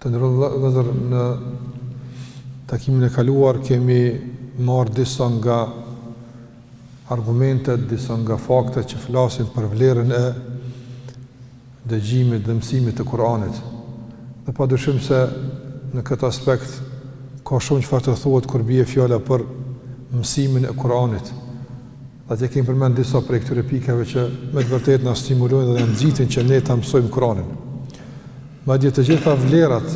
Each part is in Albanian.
Të nderuar vëllezër, në takimin e kaluar kemi marrë disa nga argumentet, disa nga faktet që flasin për vlerën e dëgjimit dhe mësimit të Kur'anit. Dhe pa dyshim se në këtë aspekt ka shumë çfarë të thuhet kur bie fjala për mësimin e Kur'anit. Atje kemi përmend disa prej këtyre pikave që me të vërtetë na stimulojnë dhe na nxitin që ne ta mësojmë Kur'anin. Madje të gjitha vlerat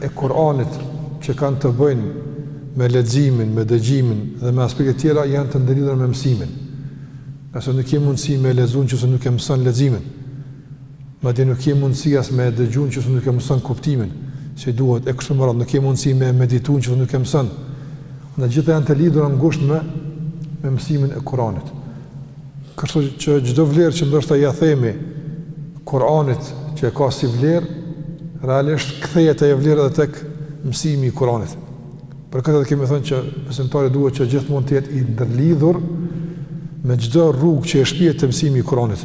e Kur'anit që kanë të bëjnë me leximin, me dëgjimin dhe me aspekte të tjera janë të ndërlidhura me mësimin. Se nuk ke mundësi me e lexu nëse nuk e mëson leximin, Madje nuk ke mundësi as me e dëgju nëse nuk e mëson kuptimin si duhet e kështu me radhë, nuk ke mundësi me e meditu nëse nuk e mëson. Të gjitha janë të lidhura ngushtë me me mësimin e Kuranit. Kështu që çdo vlerë që ndoshta ia themi Kuranit që e ka si vlerë, realisht kthehet ajo vlerë edhe tek mësimi i Kuranit. Për këtë kemi thënë që besimtari duhet që gjithmonë të jetë i ndërlidhur me çdo rrugë që e shpie te mësimi i Kuranit.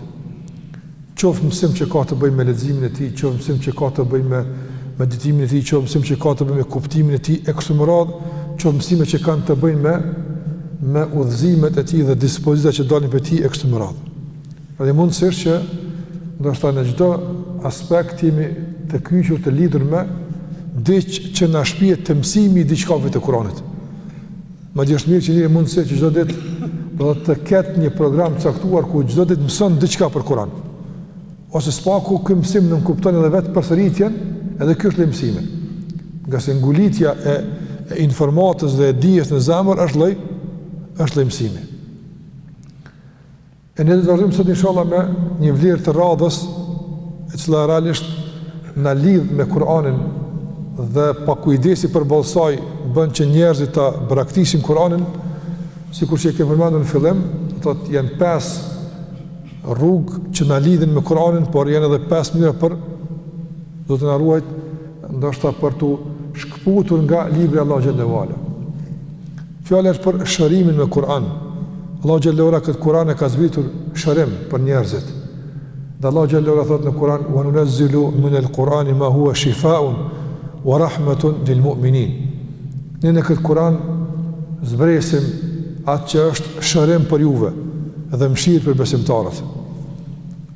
qoftë mësim që ka të bëjë me leximin e tij, qoftë mësim që ka të bëjë me meditimin e tij, qoftë mësim që ka të bëjë me kuptimin e tij e kështu me radhë, qoftë mësime që kanë të bëjnë me me udhëzimet e tij dhe dispozitat që dalin prej tij e kështu me radhë. Pra dhe mundësisht që ndoshta në çdo aspekt të jemi të kyçur të lidhur me diç që na shpie te mësimi i diçkaje të Kuranit. Madje është mirë që njeri mundësisht që çdo ditë të ketë një program të caktuar ku çdo ditë mëson diçka për Kuran. Ose së paku ky mësim nënkupton edhe vetë përsëritjen edhe kjo është lloj mësimi. Ngase ngulitja e, e informatës dhe e dijes në zemër është lloj, është lloj mësimi. E ne do të vazhdojmë sot inshallah me një vlerë të radhës e cila realisht na lidh me Kur'anin dhe pakujdesia përballë saj bën që njerëzit ta braktisin Kur'anin sikur që e kemi përmendur në fillim, domethënë janë pesë rrugë që na lidhin me Kur'anin, por janë edhe pesë mënyra për të na ruajt ndoshta për t'u shkëputur nga libri i Allahut xhele ue ala. Fjala është për shërimin me Kur'an. Allahu xhele ue ala këtë Kur'an e ka zbritur shërim për njerëzit. Dhe Allahu xhele ue ala thotë në Kur'an, wa nunezilu min el Kur'ani ma hua shifaun, wa rahmetun lil mu'minin. Ne në këtë Kur'an zbresim atë që është shërim për juve dhe mëshirë për besimtarët.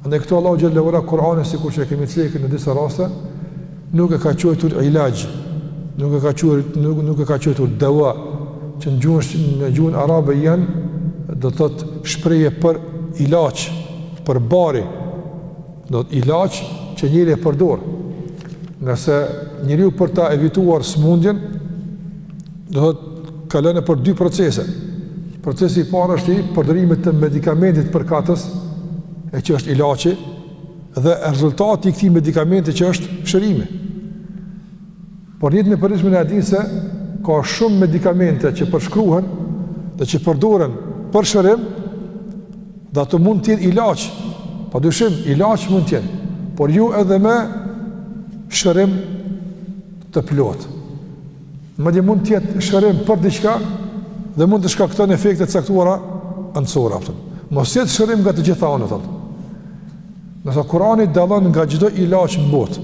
Andaj këtu Allahu xhelle ve ala Kur'anin sikur që e kemi cekë në disa raste, nuk e ka quajtur ilaj, nuk e ka quajtur nuk, nuk e ka quajtur dawa, që në gjuhën në gjuhën arabe janë do të thotë shprehje për ilaç, për bari. Do thotë ilaç që njeri e përdor. Ngase njeriu për ta evituar smundjen, Do thotë kalon për dy procese. Procesi i parë është i përdorimit të medikamentit përkatës, e që është ilaçi dhe rezultati i këtij medikamenti që është shërimi. Por njëkohësisht na e dimë se ka shumë medikamente që përshkruhen dhe që përdoren për shërim, dhe ato mund të jenë ilaç. Padyshim ilaç mund të jenë, por jo edhe me shërim të plotë. Madje mund të jetë shërim për diçka dhe mund të shkakton efekte të caktuara anësore apo. Mos jetë shërim nga të gjitha anët apo. Ndërsa Kurani dallon nga çdo ilaç në botë,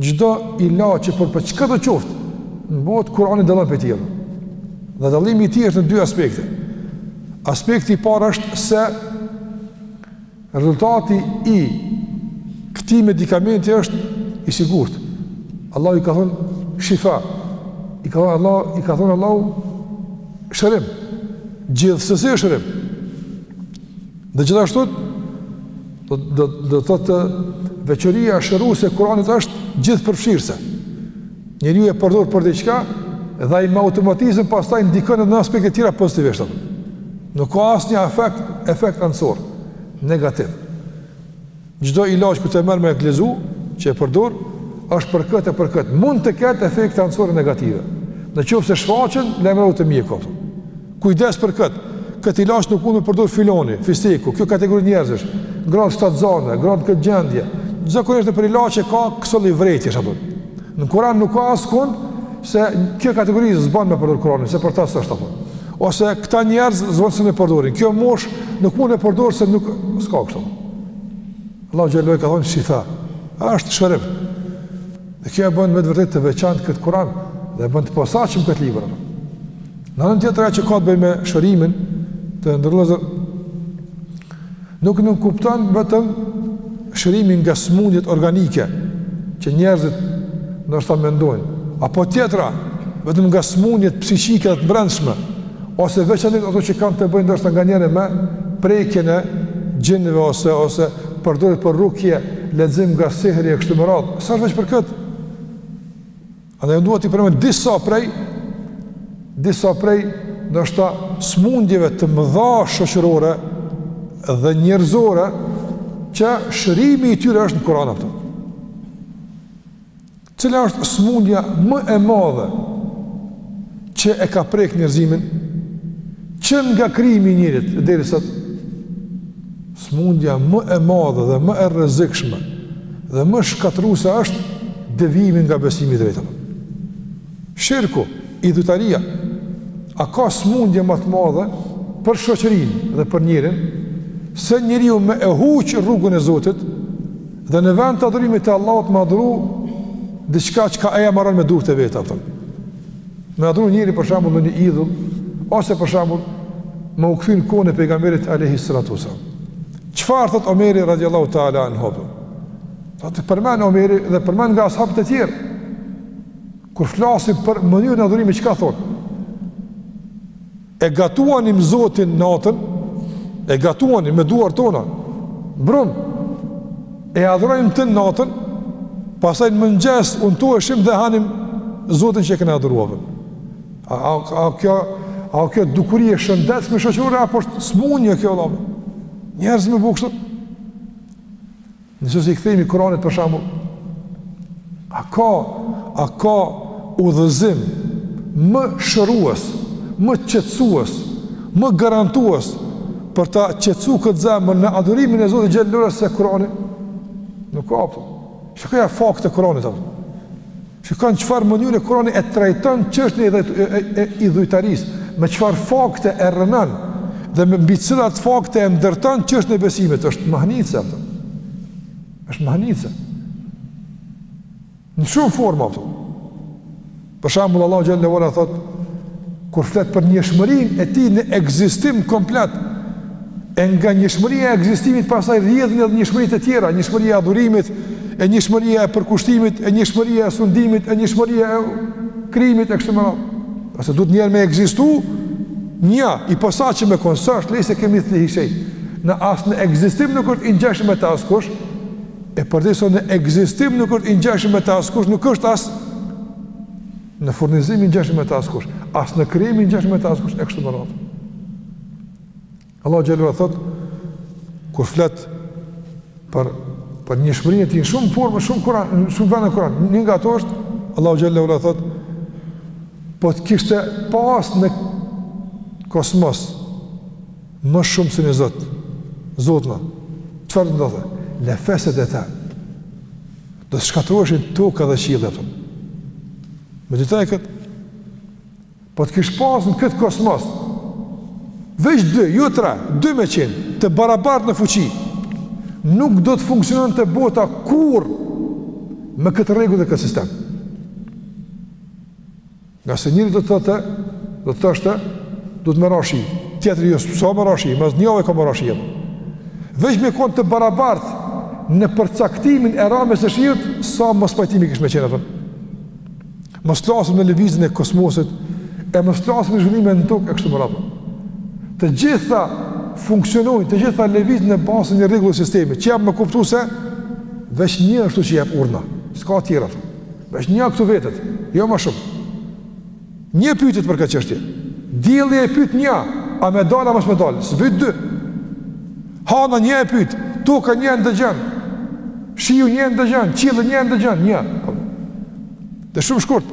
çdo ilaç që për çka do qoftë, në botë Kurani dallon prej tjerave. Dhe dallimi i tij është në dy aspekte. Aspekti i parë është se Rezultati i këtij medikamenti është i sigurt. Allahu i ka thënë shifa. I ka thënë Allahu, i ka thënë Allahu shërim. Gjithsesi është shërim. Dhe gjithashtu do do do thotë veçoria shëruese e Kuranit është gjithëpërfshirëse. Njeriu e përdor për diçka dhe ai me automatizëm pastaj ndikon edhe në aspekte të tjera pozitivisht. Nuk ka asnjë efekt, efekt anësor negativ. Çdo ilaç kur të merr me lexu, që e përdor, është për këtë e për këtë. Mund të ketë efekte anësore negative. Në qoftë se shfaqen, lajmërohu te mjeku. Kujdes për këtë. Këtë ilaç nuk mund të përdor filani, fisteku, kjo kategori njerëzish, gratë shtatzënë, gratë në këtë gjendje. Zakonisht për ilaçe ka këso lloj vërejtjesh apo. Në Kur'an nuk ka askund se kjo kategori s'bën me përdor Kur'anin, se për ta s'është apo. Ose këta njerëz s'von se ne përdorin. Kjo moshë nuk mund të përdor se nuk s'ka kështu. Allahu xhallahu ka thonë shifa. Është shërim. Dhe kjo e bën me të vërtetë të veçantë këtë Kur'an dhe e bën të posaçëm këtë libër. Në anën tjetër ajo që ka të bëjë me shërimin të nderuar, nuk nuk kupton vetëm shërimin nga smundjet organike që njerëzit ndoshta mendojnë, apo tjetra vetëm nga smundjet psiqike dhe të brendshme ose veçanërisht ato që kanë të bëjnë ndoshta nganjëherë me prekjen e xhinëve ose ose përdoret për rukje, lexim nga sihri e kështu me radhë. S'është veç për këtë. Andaj unë dua të përmend disa prej disa prej ndoshta smundjeve të mëdha shoqërore dhe njerëzore që shërimi i tyre është në Kur'an pra. Cila është smundja më e madhe që e ka prek njerëzimin që nga krijimi i njerit deri sot? Smundja më e madhe dhe më e rrezikshme dhe më shkatërruese është devijimi nga besimi i drejtë. Shirku, idhutaria. A ka smundje ma të madhe për shoqërinë dhe për njerin se njeriu me e huq rrugën e Zotit dhe në vend të adhurimit të Allahut me adhuru diçka çka e maron me durt e veta atë. Me adhuru njeri për shembull ndonjë idhull, ose për shembull me u kthy në kohën e pejgamberit alejhi salatu uesselam. Çfarë thotë Omeri radiallahu ta'ala anhu pra? Thotë përmend Omeri dhe përmend nga ashabët e tjerë. Kur flasim për mënyrën e adhurimit, çka thonë? E gatuanim Zotin natën, e gatuanim me duar tona, brumë, e adhuronim tën natën, pastaj në mëngjes untoheshim dhe e hanim Zotin që e kena adhuru. A, a, a, kjo, a kjo dukuri e shëndetshme shoqërore, apo është smundje kjo vlla. Njerëz me bo kështu. Nëse i kthehemi Kur'anit për shembull, a ka a ka udhëzim më shërues, më qetësues, më garantues për ta qetësu këtë zemër në adhurimin e Zotit xhele ue ala se Kur'ani? Nuk ka pra. Po. Shikoji faktet e Kur'anit, pra. Shiko në çfarë mënyre Kurani e trajton çështjen e, e, e, e idhujtarisë, me çfarë fakte e rrënon dhe me mbi cilat fakte e ndërton çështjen e besimit, është mahnitëse atë. Është mahnitëse. Në shumë forma ato. Për shembull Allahu xhele ue ala thotë Kur flet për njëshmërinë e tij në ekzistim komplet, e nga njëshmëria e ekzistimit pastaj rrjedhin edhe njëshmëri të tjera, njëshmëria e adhurimit, e njëshmëria e përkushtimit, e njëshmëria e sundimit, e njëshmëria e krijimit e kështu me radhë. Se duhet njëherë me ekzistu, një i posaçëm me kon siç është lejse kemithlihi shej'un. As në ekzistim nuk është i ngjashëm me të askush. E përderisa në ekzistim nuk është i ngjashëm me të askush, nuk është as Në furnizim i ngjashëm me të askush, as në krijim i ngjashëm me të askush e kështu me radhë. Allahu xhele ue ala thotë kur flet për për njëshmërinë e tij në shumë forma, në shumë Kuran, në shumë vende në Kuran. Një nga ato është Allahu xhele ue ala thotë po të kishte pas në kosmos ma shumë se një zot. Zotna, çfarë do të ndodhte? Le fesedeta. Do të shkatërruheshin toka dhe qielli ato. Meditoje kët. Po të kish pas në kët kosmos. Veç dy, jo tre, dy me qen, të barabart në fuqi. Nuk do të funksiononte bota kurrë me këtë rregull dhe këtë sistem. Ngase njëri do të thotë, do të thoshte, duhet me ra shi, tjetri jo s'do me ra shi, mas një jave ka me ra shi edhe. Veç me konë të barabartë në përcaktimin e rames së shiut, sa mospajtime kishin me qenë atëherë. Mos flasim në lëvizjen e kosmosit, e mos flasim në zhvillime në tokë, e kështu me radhë. Të gjitha funksionojnë, të gjitha lëvizin në bazë të një rregulli sistemi, që jap me kuptu se, veç një është që jap urdhna, s'ka tjera. Veç një këtu vetet, jo më shumë. Një pytet për këtë çështje. Dielli e pyet një, a me dal a mos me dal? S'pyt dy. Hana një e pyet, toka një ndëgjon. Shiu një ndëgjon, qielli një ndëgjon, një. Dhe shumë shkurt.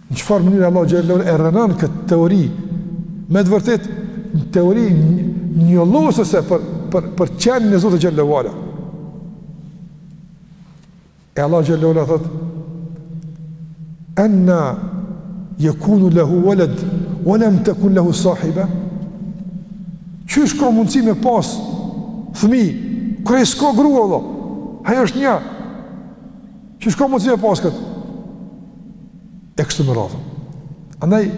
Në çfarë mënyre Allahu xhelle ue ala e rrënon këtë teori? Me të vërtetë teori njollosëse për për për qenien e Zotit xhelle ue ala. E Allahu xhelle ue ala thotë: "Anna yakunu lahu walad wa lam takun lahu sahiba?" Qysh ka mundësi me pas fëmi, kur ai s'ka grua, dhe, ai është një, Qysh ka mundësi me pas këtë? E kështu me radhë. Andaj,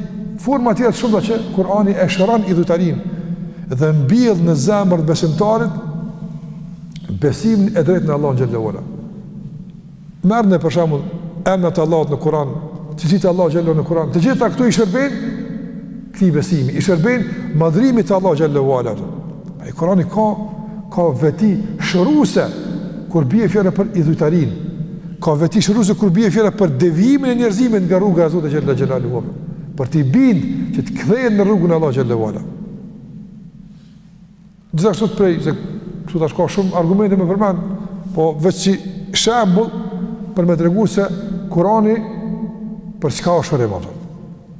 forma tjera të shumta që Kurani e shëron idhujtarinë dhe mbjell në zemër të besimtarit besimin e drejtë në Allahun xhelle ue ala. Merrni për shembull emnat e Allahut në Kuran, cilësitë e Allahut xhelle ue ala në Kuran, të gjitha këto i shërbejnë këtij besimi, i shërbejnë madhërimit të Allahut xhelle ue ala. E Kurani ka ka veti shëruse kur bie fjala për idhujtarinë. Ka veti shëruse kur bie fjala për devijimin e njerëzimit nga rruga e Zotit xhelle xhelaluhu. Për t'i bind që të kthehen në rrugën e Allahut xhelle ue ala. Gjithashtu të prej se këtu tash ka shumë argumente me përmend, po veç si shembull për me tregu se Kurani për çka është shërim.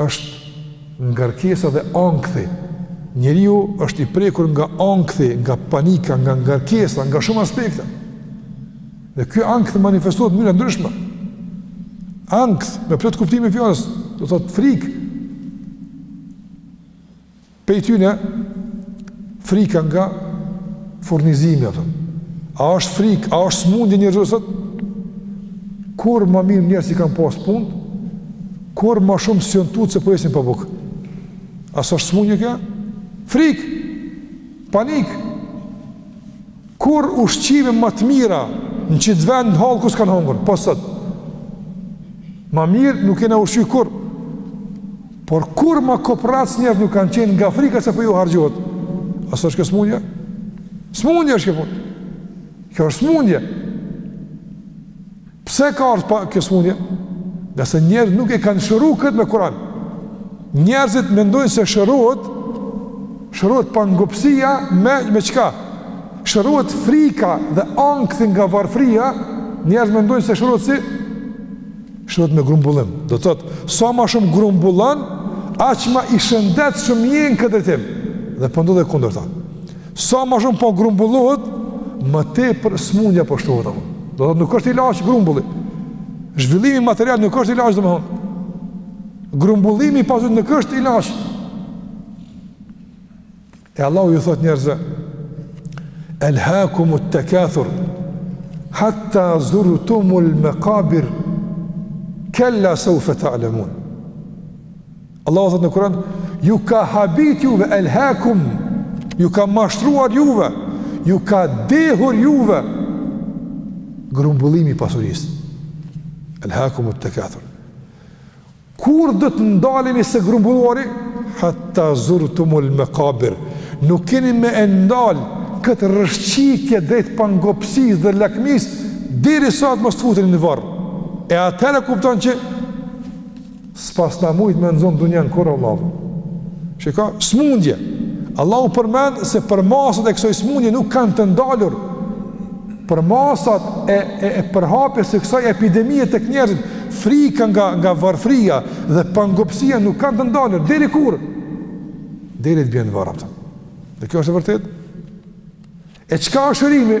Është ngarkesa dhe ankthi. Njeriu është i prekur nga ankthi, nga panika, nga ngarkesa, nga shumë aspekte. Dhe ky ankth manifestohet në mënyra të ndryshme. Ankth, me plot kuptimin e fjalës, do të thotë frikë. Prej tyne, frika nga furnizimi, ato. A është frikë, a është smundje njerëzore sot? Kur ma mirë njerëzit kanë pas punë, kur ma shumë s'jon tut se po jesin pa bukë? A s'është smundje kjo? Frikë! Panikë! Kurrë ushqime ma të mira në qit vend hallku s'kanë hongër, po sot. Ma mirë nuk jena ushqy kurrë, por kurrë ma koprac njerzt nuk kanë qenë nga frika se po ju hargjohet. Aso është kjo smundje? Smundje është kjo punë. Kjo është smundja. Pse ka ardh kjo smundje? Ngase njerëzit nuk e kanë shëru këtë me Kur'an. Njerëzit mendojnë se shërohet shërohet pangopësia me me çka? Shërohet frika dhe ankthi nga varfëria, njerëzit mendojnë se shërohet si shërohet me grumbullim. Do të thotë, sa ma shumë grumbullon, aq ma i shëndetshëm je në këtë drejtim. Dhe po ndodh e kundërta. Sa ma shumë po grumbullohet, më tepër smundja po shtohet. Do të thotë nuk është ilaç grumbulli. Zhvillimi material nuk është ilaç domethënë. Grumbullimi pas nuk është ilaç. E Allahu ju thot njerëzve, Elhakumut takathur hatta zurtumul maqabir kella sawfa ta'lamun. Allahu thot në Kur'an, ju ka habit juve elhakum, ju ka mashtruar juve, ju ka dehur juve grumbullimi i pasurisë. Elhakumut takathur. Kur do të ndaleni së grumbulluari? Hatta zurtumul maqabir. Nuk keni me e ndal këtë rrëshqitje drejt pangopësisë dhe lakmisë derisa të mos futeni në varr. E atëherë kupton që S'paskna mujt me nzon dunjan kurrë vëllavo. Shika, smundje. Allahu përmend se përmasat e kësaj smundje nuk kanë të ndalur. Përmasat e e, e përhapjes së kësaj epidemie tek njerëzit, frika nga nga varfëria dhe pangopësia nuk kanë të ndalur deri kur? Deri të bjen varr. Dhe kjo është e vërtetë. E çka është shërimi?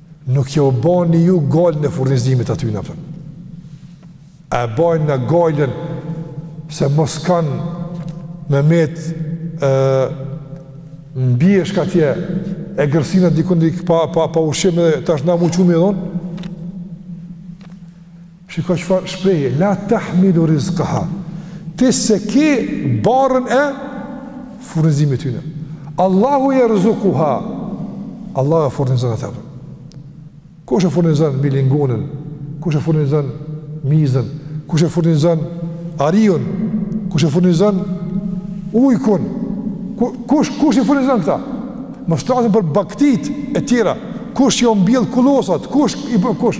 Nuk jau bani ju gajlen e furnizimit të atyne pra. A e bajmë na gajlen se mos kanë me met mbi bjeshkë atje egërsinat dikund pa, pa, pa ushim dhe tash na mu qumë i dhonë. Shiko çfarë shprehje, la tahmilu rizqaha. Ti se ke barrën e furnizimit të tyne. Allahu yarzuquha. Allahu e furnizon atë. Kush e furnizon milingonën? Kush e furnizon mizën? Kush e furnizon ariun? Kush e furnizon ujkun? Kush kush i furnizon këta? Mos flasim për bagëtitë e tjera. Kush jau mbjell kullosat? Kush i bën kush?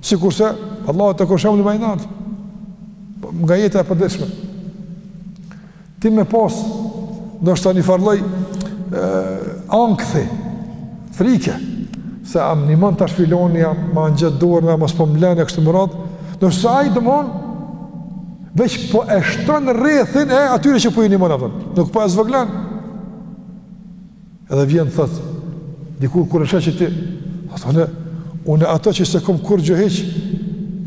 Sikurse Allahu te ky shembulli i majnat, po, nga jeta e përditshme. Ti me pas, ndoshta ni farlloj ankthi, frike, se a m'nihmon tash filani, a ma ngjet dorën, a mos po m'len e kështu me radhë, ndoshta sa ai tenton, veç po e shtën rrethin e atyre që po i nihmon, nuk po e zvoglon, Edhe vjen thotë, dikur kur e sheh që ti, apo, unë ato që s'e kom kurgjo hiç,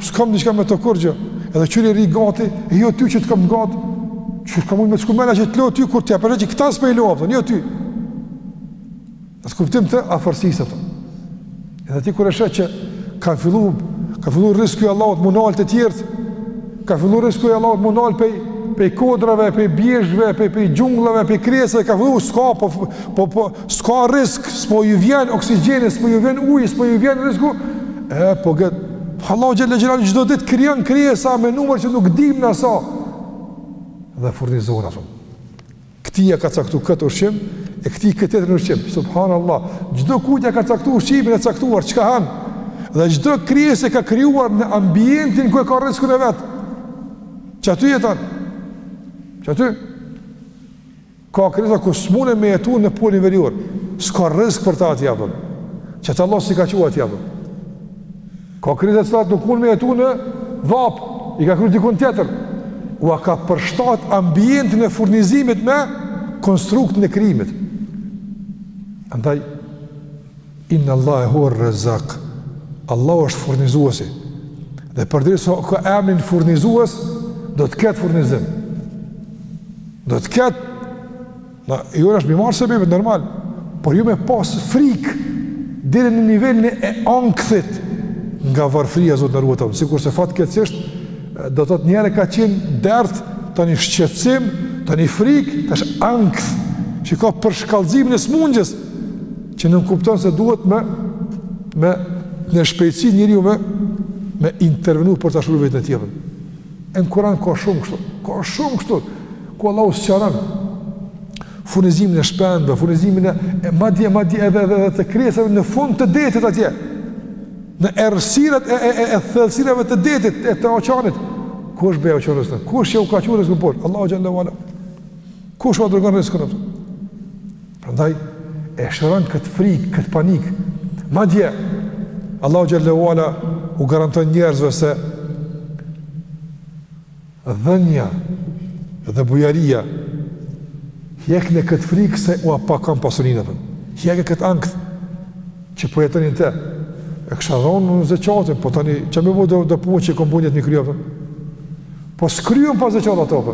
s'kom diçka me të kurgjo, edhe qyri rri gati, e jo ty që të kom gati, çka m'u çku mena që të lo ty kur tja, pra që këta s'po i lo, apo, jo ty. Në kët kuptim të afërsisë, apo. Edhe ti kur e sheh që ka fillu, ka fillu risku i Allahut m'u nal te tjert, ka fillu risku i Allahut m'u nal pej, pej kodrave, pej bjeshkve, pej, pej xhunglave, pej krijesave, ka fillu, s'ka, po, po, po, s'ka risk, s'po ju vjen oksigjeni, s'po ju vjen uji, s'po ju vjen risku, e, po qat, Allahu xhele xhe çdo ditë krijon krijesa me numër që nuk dim na sa dhe i furnizon ato. Këtij ja ka caktu këtë ushqim, e këtij këtë tjetër ushqim. Subhanallah. Çdo kujt ja ka caktu ushqimin e caktuar çka han. Dhe çdo krijesë e ka krijuar në ambientin ku e ka rrëskun e vet. Qaty jeton. aty, ka krijesa që s'munë me jetu në polin verior. S'ka rrësk për ta atje apo. Qata Allahu s'i ka çu atje apo. Ka krijesa të cilat nuk mund me jetu në vapë, i ka kriju dikun tjetër. Ua ka përshtat ambientin e furnizimit me konstruktin e krijimit. Andaj, innallahe huve rrezak, Allahu është furnizuesi. Dhe përderisa ka emrin furnizues, do të ketë furnizim. Do të ketë Ajo është me i marr sebebet normal, por jo me pas frik deri në nivelin e ankthit nga varfëria Zoti na ruajt. Sikurse fatkeqësisht do të thotë njëherë ka qen dert tani shqetësim, tani frik, tash ankth. Që ka përshkallëzimin e smundjes që nënkupton se duhet me me në shpejtësi njeriu me me intervenu për ta shëruar vetën e tij. E në kuran ka shumë kështu, ka shumë kështu, ku Allahu sqaron, furnizimin e shpendëve, furnizimin e, e madje, madje, edhe, edhe, edhe të krijesave në fund të detit atje, në errësirat e, e, e, e thellësirave të detit, e të oqeanit, kush bre ua çon rrëskun, kush jua ka çu rrëskun pos Allahu xhele ue ala, kush ua dërgon rrëskun, Prandaj e shëron këtë frikë, këtë panik. Madje Allahu xhel-le ue ala u garanton njerëzve se dhënia dhe bujaria hjek këtë frikë se ua pakon pasurinë atë. Hjek këtë ankth që po jeton në te. E kisha dhënë zeqatin, po tani çka me bo do punë që i kom bo nijet me i kry. Po s'kryhen pa zeqat ato, po.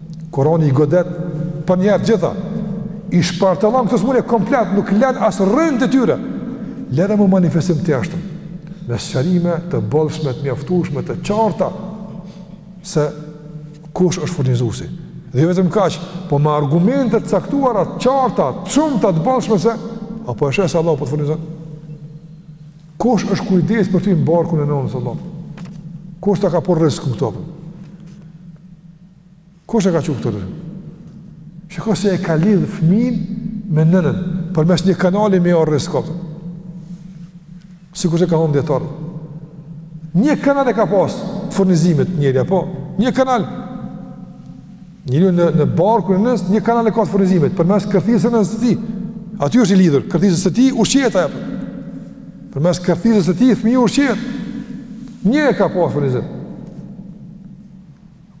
Kurani i godet përnjëherë gjitha, i shpartallon këto sëmundje komplet, nuk len as rrënjët e tyre, lëre më manifestim të jashtëm, me sqarime të bollshme, të mjaftushme, të qarta, se kush është furnizusi. Dhe jo vetëm kaq, po me argumente të caktuara, qarta, të shumta, të bollshme, se a po e sheh se Allahu po të furnizon? Kush është kujdes për ty në barkun e nënës, Allahu? Kush ta ka pru rizkun këtu? Kush e ka çu këtu? Shiko si e ka lidh fëmijën me nënën përmes një kanali me i ardh rizku. Sikurse kanë thonë dijetarët. Një kanal e ka pas furnizimit njeriu, a po, një kanal njeriu në barkun e nënës, një kanal e ka furnizimit përmes kërthizës së tij. Aty është i lidhur, kërthizës së tij ushqehet ajo. Përmes kërthizës së tij fëmija ushqehet. Një e ka pas furnizim.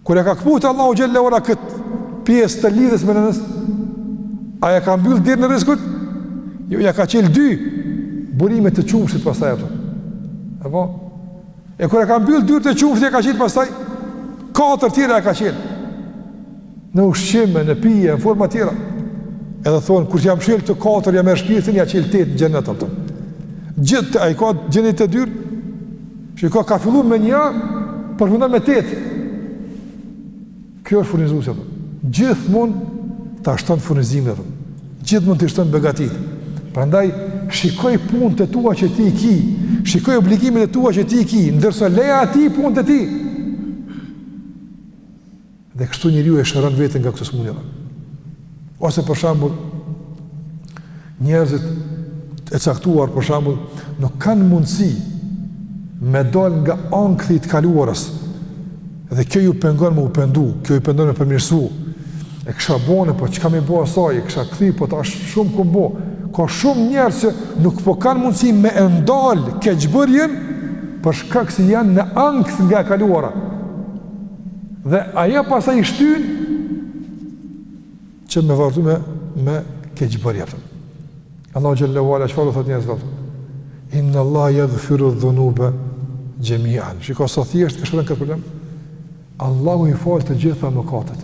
Kur e ka këput Allahu xhel-le ue ala këtë pjesë të lidhjes me nënën, a ja ka mbyll derën e rizkut? Jo, ja ka çel dy burime të qumshtit pastaj ato. E po? E kur e ka mbyll dyert e qumshtit, ja ka çel pastaj, katër tjera ja ka çel. Në ushqime, në pije, në forma tjera. Edhe thonë, kur ja mshel këto katër, ja merr shpirtin, ja çel tetë n'xhenet, a kupton. Gjithë sa i ka xheneti dyer, Shiko, ka fillu me një, përfundon me tetë. Kjo është furnizusi, dhe. Gjithmonë ta shton furnizimin, dhe. Gjithmonë t'i shton begatitë. Prandaj, shikoji punët e tua që ti i ki, shikoji obligimet e tua që ti i ki, ndërsa leja atij punët e tij. Dhe kështu njeriu e shëron veten nga këto sëmundje. Ose për shembull njerëzit e caktuar për shembull nuk kanë mundësi me dal nga ankthi i të kaluarës. Dhe kjo ju pengon me u pendu, kjo ju pengon me përmirësu. E kisha bo, po çka me i bo asaj, e kisha kthy, po tash shumë kom bo. Ka shumë njerëz që nuk po kanë mundësi me e ndal keqbërjen, për shkak se janë në ankth nga e kaluara. Dhe ajo pastaj i shtyn që me vazhdu me, me keqbërjet. Allahu xhelle ue ala, çfarë u thotë njerëzve? Inna Allah jagfiru dhunube xhemian. Shiko, sa thjesht e shëron këtë problem? Allahu i fal të gjitha mëkatet.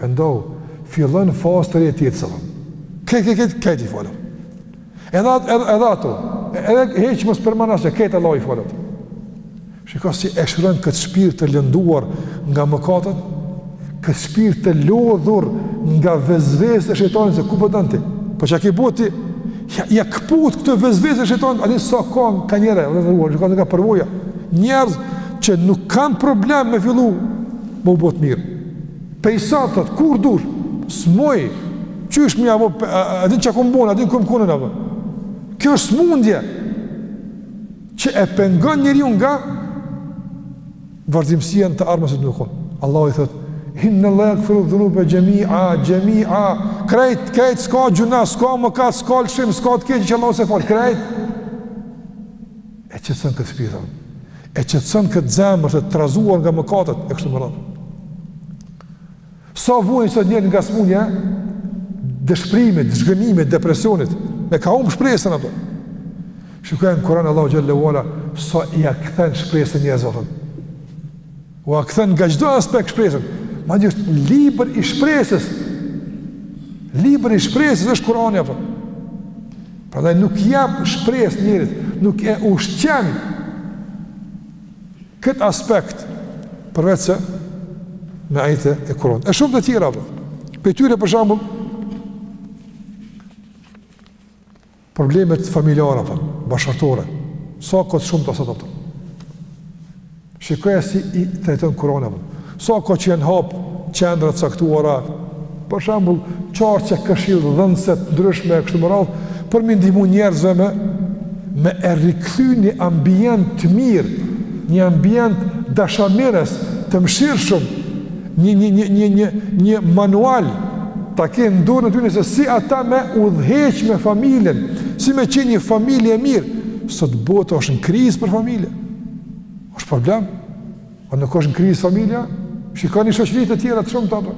Pendohu, fillon fazë të re të jetës. Këtë, këtë, këtë, krejt i falen. Edhe ato, edhe, edhe ato. Edhe hiç mos përmend asgjë, këtë Allahu i falet. Shiko si e shëron këtë shpirt të lënduar nga mëkatet, këtë shpirt të lodhur nga vesveset e shejtanit se ku po don ti? Po çka ke bo ti? Ia, ia këput këtë vesvese të shejtanit, a dini sa ka, ka njerëz, edhe të ruaj, ka nga përvoja. Njerëz që nuk kanë problem me fillu, me u bo t'mirë. Pej sa thot, kur dush, s'muj, qysh mi apo, a din çka kom bo, a din ku kom kon apo. Kjo është smundje, që e pengon njeriun nga vazhdimësia në të armës e të nukon. Allahu i thotë, inna Allahe jagfiru dhunube xhemia, xhemia, krejt, krejt, s'ka gjynah, s'ka mëkat, s'ka lëshim, s'ka të keqë që Allahu s'e fal, krejt. E qetëson këtë shpirt. E qetëson këtë zemër të trazuar nga mëkatet e kështu me radhë. Sa vuajnë sot njerëzit nga smunja, dëshpërimit, zhgënjimit, depresionit, me ka humbë shpresën apo. Shikoje në Kur'an Allahu xhelle ue ala sa ia kthen shpresën njerëzve. Ua kthen nga çdo aspekt shpresën. Madje është libër i shpresës. Libër i shpresës është Kurani apo? Prandaj nuk i jep shpresë njeriut, nuk e ushqen këtë aspekt përveçse me ajete Kur'ani. E shumë të tjera, apo. Prej tyre, për shembull, problemet familjare, apo, bashkëshortore, sa ka të shumta sot, apo. Shikoje si i trajton Kur'ani. Sa ka që janë hap qendra të caktuara, për shembull, qarqe këshillëdhënëse të ndryshme kështu me radhë, për me i ndihmu njerëzve me me e rikthy një ambient të mirë, një ambient dashamirës, të mëshirshëm, një një një një një një manual ta kenë në dorën e tyre se si ata me udhëheq me familjen, si me qenë një familje e mirë. Sot bota është në krizë për familjen. është problem, a nuk është në krizë familja, shikoni shoqëritë e tjera të shumta apo,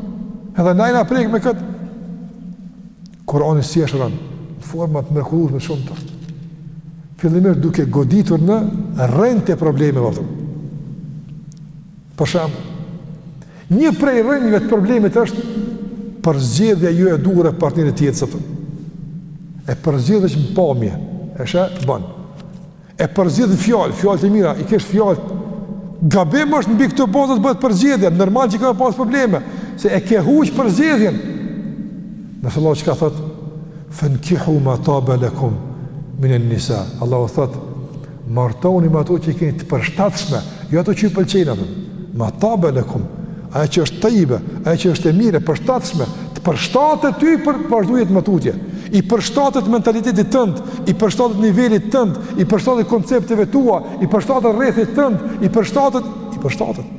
edhe ne na prek me këtë, Kurani si e shëron, në forma të mrekullueshme të shumta, fillimisht duke goditur në rrënjë të problemeve, apo. Për shembull, një prej rrënjëve të problemit është përzgjedhja jo e duhur e partnerit të jetës, e përzgjedh veç në pamje, e sheh, bon, E përzgjedhin fjalë, fjalët e mira, i kish fjalët. Gabim është mbi këto baza të bëhet përzgjedhja, normal që ka me pas probleme, se e ke huq përzgjedhjen. Nëse Allahu çka thot? Fankihu ma taba lakum min an-nisa. Allahu thot: Martoni me ato që keni të përshtatshme, jo ato që ju pëlqejnë ato. Ma taba lakum. ajo që është tajibe, ajo që është e mirë, e përshtatshme, të përshtatet ty për vazhdujet më tutje, i përshtatet mentalitetit tënd, i përshtatet nivelit tënd, i përshtatet koncepteve tua, i përshtatet rrethit tënd, i përshtatet, i përshtatet.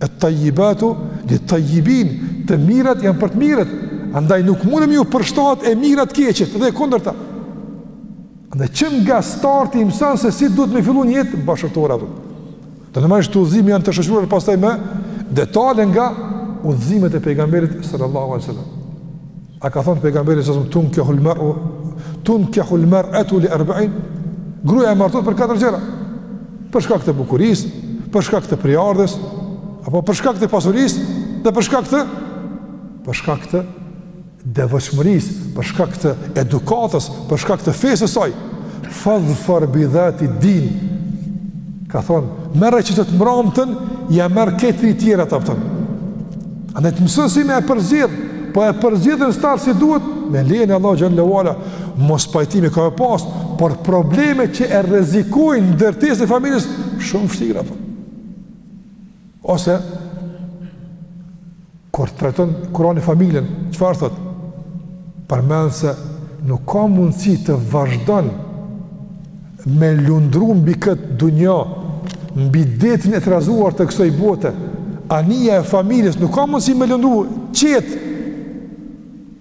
Et tajibatu li tajibin, të mirat janë për të mirët, andaj nuk mun me ju përshtat e mira të keqit, dhe e kundërta. Andaj që nga starti i mëson se si duhet me fillu jetën bashkëshortore, dhe. Dhe të marrish, këto udhëzime janë të shoqëruar pastaj me detale nga udhëzimet e pejgamberit sallallahu alaihi wasallam. A ka thënë pejgamberi tunkehul mer, tunkehul mer'etu li erbain gruaja martohet për katër gjëra. Për shkak të bukurisë, për shkak të prejardhjes, apo për shkak të pasurisë dhe për shkak të për shkak të devotshmërisë, për shkak të edukatës, për shkak të fesë së saj. Fadhfar bi dhati din. Ka thon, merre këtë të mbramtën, i merr këto tri tjerat, a thon. Andaj të mëson si me e përzgjedh, po e përzgjedh në start si duhet me lejen e Allahut xhelle ue ala. Mospajtime ka me pas, por probleme që e rrezikojnë ndërtesën e familjes shumë vështirë apo. Ose kur trajton Kurani familjen, çfarë thot? Përmend se nuk ka mundësi të vazhdon me lundru mbi këtë dunja, mbi detin e trazuar të kësoj bote, anija e familjes, nuk ka mundësi me lundru qetë,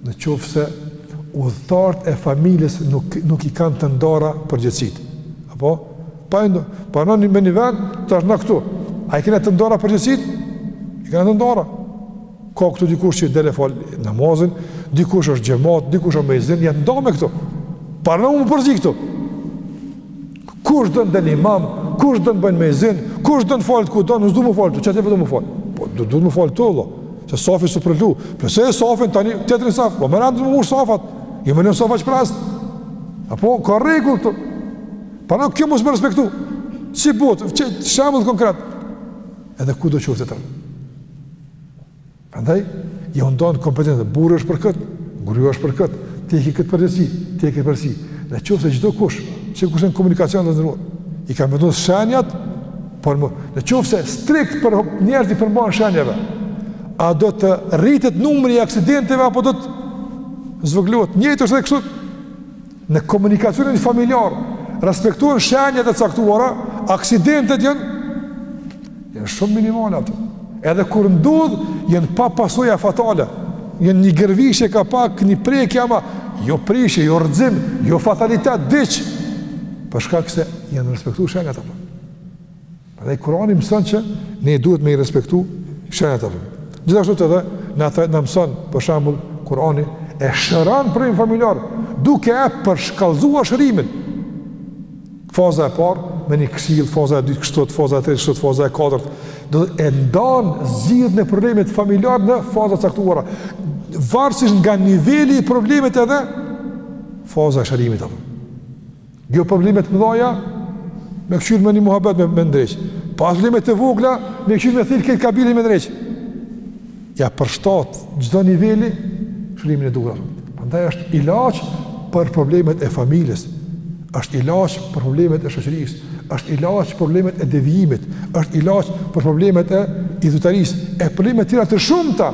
Në qoftë se udhëtarët e familjes nuk nuk i kanë të ndara përgjegjësitë. Apo paramendo, paramendo me ni vend, tash na këtu. A i kena të ndara përgjësit? I kena të ndara. Ka këtu dikush që del e fal namazin, dikush është xhemat, dikush është myezin, janë të ndame këto. Paramendo me u përzi këto. Kush don del imam, kush don bën myezin, kush don falet ku don, nuk du me u fal, aty du me u fal. Po du me u fal te Allahu, se safi s'u përlu. Plotsoe safin tani tjetrin saf, po me rend me u mbush safat. Jo me lon safa shprazt. Apo ka rregull këtu. Paramendo kjo mos me u respektu. Si bot, qe shembull konkret. Edhe ku do të qoftë tani. Prandaj i ndan kompetencat. Burri është për kët, gruja është për kët. Ti e ke këtë përgjegjësi, ti e ke këtë përgjegjësi. Në qoftë se çdo kush, çdo kush në komunikacion, të nderuar, i kanë vendos shenjat, por më, në qoftë se strikt njerëzit u përmbahen shenjave, a do të rritet numri i aksidenteve apo do të zvogëlohet? Njëjtë është edhe këtu. Në komunikacionin familjar, respektohen shenjat e caktuara, aksidentet janë janë shumë minimale ato. Edhe kur ndodh, janë pa pasoja fatale. Janë një gërvishje ka pak, një prekje ama, jo prishje, jo rrëzim, jo fatalitet, diç. Për shkak se janë respektu shenjat ato. Andaj Kurani mëson që ne duhet me i respektu shenjat apo. Gjithashtu edhe na mëson për shembull Kurani e shëron problemin familjar duke e përshkallëzuar shërimin. Faza e parë me një këshill, faza e dytë kështu, faza e tretë kështu, faza e katërt, e ndan zgjidhjen e problemit familjar në faza të caktuara. Varësisht nga niveli i problemit edhe faza e shërimit apo. Jo probleme të mëdhaja, me këqyrë me ni muhabet me, me ndreqë. As probleme të vogla, me këqyrë me thirr krejt kabilen me ndreqë. Ia përshtat çdo niveli shërimin e duhur. Andaj është ilaç për problemet e familjes, është ilaç për problemet e shoqërisë, është ilaç për problemet e devijimit, është ilaç për problemet e idhujtarisë, e probleme tjera të shumta,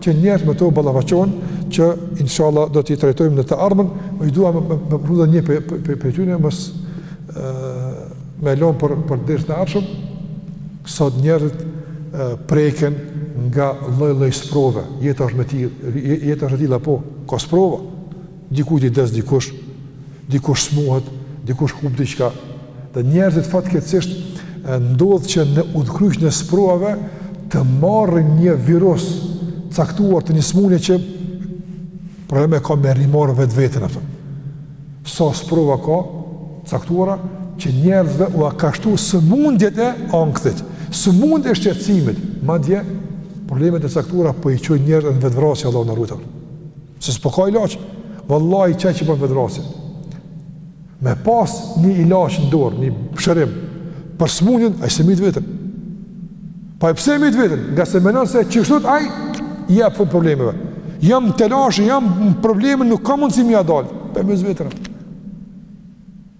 që njerëzit me to ballafaqohen që inshallah do t'i trajtojmë në të ardhmen, mirëpo dua me me me prek një prej prej prej tyne mos me e lan për për dersin e ardhshëm. Sot njerëzit preken nga lloj-lloj sprove. Jeta është me ti, jeta është e tillë apo, ka sprova. Dikujt i des dikush, dikush smuhet, dikush hup diçka. Dhe njerëzit fatkeqësisht ndodh që në udhëkryqin e sprovave të marrë një virus të caktuar të një sëmundje që problem e ka me rimarr vetveten atë. Sa sprova ka të caktuara që njerëzve u ka shtu sëmundjet e ankthit, sëmundje e shqetësimit, madje problemet e caktuara po i çojnë njerëzit në vetvrasje Allahu na ruajtë. Se s'po ka ilaç. Wallahi qaj që po vetvritet. Me pas një ilaç në dorë, një shërim për smunjën, ai s'e myt vetën. Po e pse e myt vetën? Ngase mendon se qishtu ai, i jep fund problemeve. Jam n'telashe, jam n'probleme, nuk kam mundësi me ia dal. Po e mys vetën.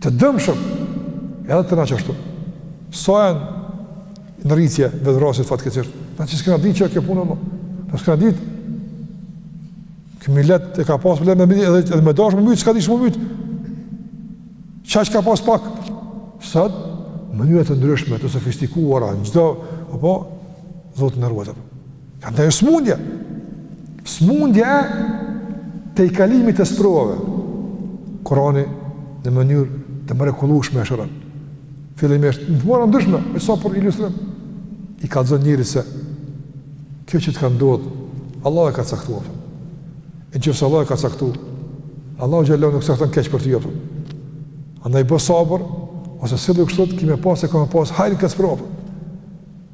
Të dëmshëm, edhe te na qashtu. Sa janë në rritje vetvrasjet fatkeqësisht. Na që s'kena ditë ç'është kjo punë. Na s'kena ditë. Ky milet e ka pas problem me myt edhe, edhe me dashë me mytë, s'ka dit qysh me myt. Qaq ka pas pak. Sot mënyra të ndryshme, të sofistikuara, çdo, apo, Zoti na ruajtë. Ka ndaj është smundja. Smundja e tejkalimit të sprovave. Kurani në mënyrë të mrekullushme e shëron. Fillimisht, në mënyra të ndryshme, sa për ilustrim, i ka thonë njerit se kjo që të ka ndodhë, Allahu e ka caktuar. E në qoftë se Allahu e ka caktuar, Allahu xhel-le ve ala nuk cakton keq për ty, a kupton. Andaj bo sabër, ose edhe kështu, ki me pa, ki me pa hajrin në këtë sprovë.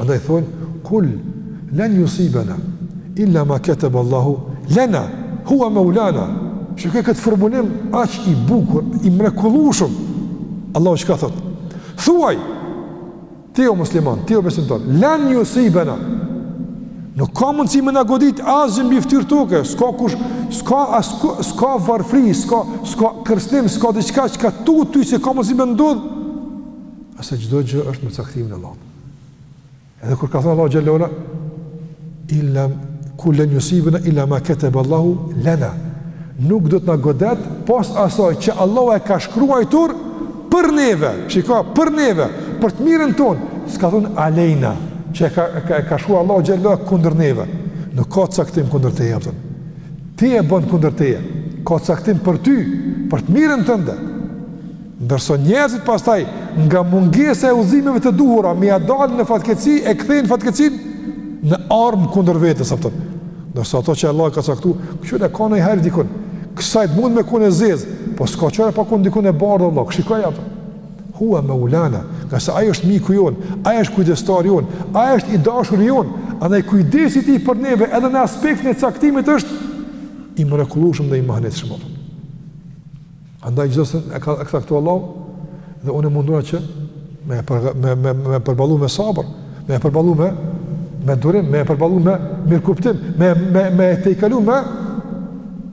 Andaj thonë, kul len jusibena illa ma keteb Allahu lena, hua meulana, shiko këtë formulim aq i bukur, i mrekullushëm, Allahu çka thotë, thuaj, ti o musliman, ti o besimtar, len jusibena, nuk ka mundësi me na godit asgjë mbi ftyrë toke, s'ka kush, s'ka asko, s'ka varfri, s'ka, s'ka kërcnim, s'ka diçka çka tut ty që ka mundësi me ndodhë, se çdo gjë është me caktimin e Allahut. Edhe kur ka thënë Allahu xhel-le ve ala kul len jusibena illa ma keteb Allahu lena. Nuk do të na godet pos asaj që Allahu e ka shkruajtur për neve. Shiko, për neve, për të mirën tonë. S'ka thënë alejna, që e ka e ka, ka shkruar Allahu xhel-le ve ala kundër neve. Nuk ka caktim kundër teje, a kupton. Ti e bën kundër teje. Ka caktim për ty, për të mirën tënde. Ndërsa njerëzit pastaj nga mungesa e udhëzimeve të duhura me ia dalë në fatkeqësi e kthejnë fatkeqësinë në armë kundër vetes, a kupton. Ndërsa ato që Allahu ka caktu, këqyre kaniherë dikun. Kësaj mund me kon e zezë, po s'ka çare pa kon dikun e bardhë Allah, shikoj, a kupton. Hua meulana, ngase ai është miku jonë, ai është kujdestar jonë, ai është i dashur jonë, andaj kujdesi i tij për neve edhe në aspektin e caktimit është i mrekullushëm dhe i mahnitshëm. Andaj çdo send e ka caktu Allahu dhe unë mundona që me me me me përballu me sabër, me përballu me me durim, me përballu me mirëkuptim, me me me tejkalu me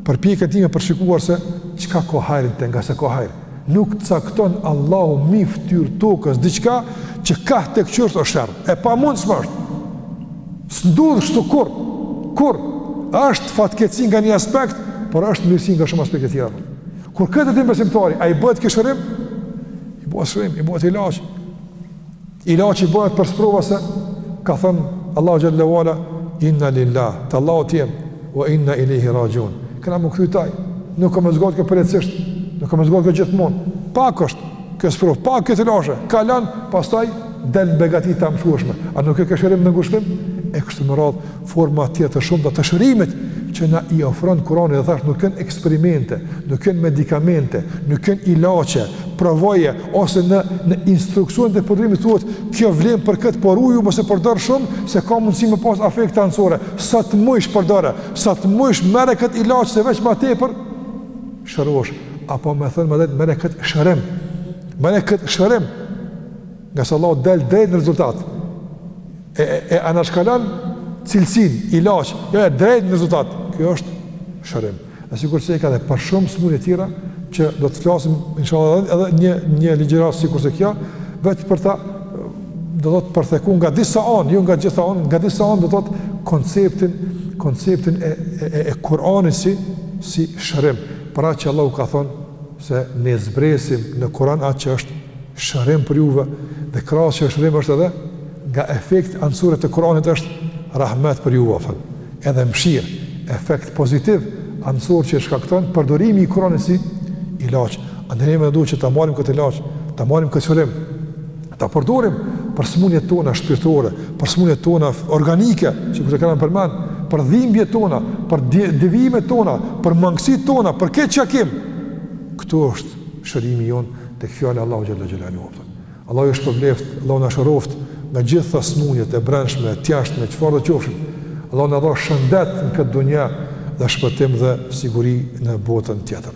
përpjekjen time për shikuar se çka ka hajr në te, ngase ka hajr. Nuk cakton Allahu mi fytyr tokës diçka që katërcipërisht është sherr. E pamundshme është. S'ndodh kështu kurr, kurr. Është fatkeqësi nga një aspekt, por është mirësi nga shumë aspekte tjera. Kur këtë e din besimtari, a i bëhet kjo shërim? I bëhet shërim, i bëhet ilaç. Ilaç i bëhet për sprova se, ka thënë Allahu xhel-le ve ala, inna lillah, të Allahut jem, ve inna ilejhi raxhiun. Kena me u kthy te Ai, nuk ka me zgat kjo përjetësisht, nuk ka me zgat kjo gjithmonë, pak është. Kjo sprovë pak është e lehtë, kalon, pastaj del begati të amshueshme. A nuk e ka shërim të ngushtimit? E kështu me radhë, forma tjetër të shumta të shërimit që na i ofron kurani dhe thashë nuk janë eksperimente, nuk janë medikamente, nuk janë ilaçe, provoje, ose në, në instruksion të përdorimit thuhet, kjo vlen për këtë por ruju mos e përdor shumë, se ka mundësi me pas efekte anësore, sa të mujsh përdore, sa të mujsh merre këtë ilaç se veç ma tepër, shërohesh, apo me thënë më drejt, merre këtë shërim, merre këtë shërim, ngase Allah del drejt në rezultat, e, e, e anashkalan cilësinë, ilaç, jo e drejt në rezultat, kjo është shërim. E sikurse e ka dhe për shumë smunje tjera, që do të flasim, inshallah, edhe një, një ligjëratë sikurse kjo, vetë për ta do të thotë, për t'preku nga disa anë, jo nga gjitha anë, nga disa anë do të thotë konceptin, konceptin e e e Kur'anit si si shërim. Pra që Allahu ka thonë se ne zbresim në Kur'an atë që është shërim për juve dhe krahas që shërim është edhe nga efektet anësore të Kur'anit është rahmet për juve fal. Edhe mëshirë, efekt pozitiv anësor që shkakton përdorimi i Kur'anit si ilaç. Andaj ne duhet që ta marrim këtë ilaç, ta marrim këtë shërim Ta përdorim për smunjet tona shpirtnore, për smunjet tona organike, që kështu e kena përmen, për dhimbjet tona, për devijimet tona, për mangësitë tona, për krejt çka kemi. Këtu është shërimi jonë te fjala e Allahut Xhele Xhelaluhu Allahu ju shpërbleftë, Allahu na shëroftë nga gjitha smunjët e brendshme, e t'jashtme, çfarëdo qofshin. Allahu na dhashtë shëndet në këtë dunja dhe shpëtim dhe siguri në botën tjetër.